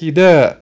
حذاء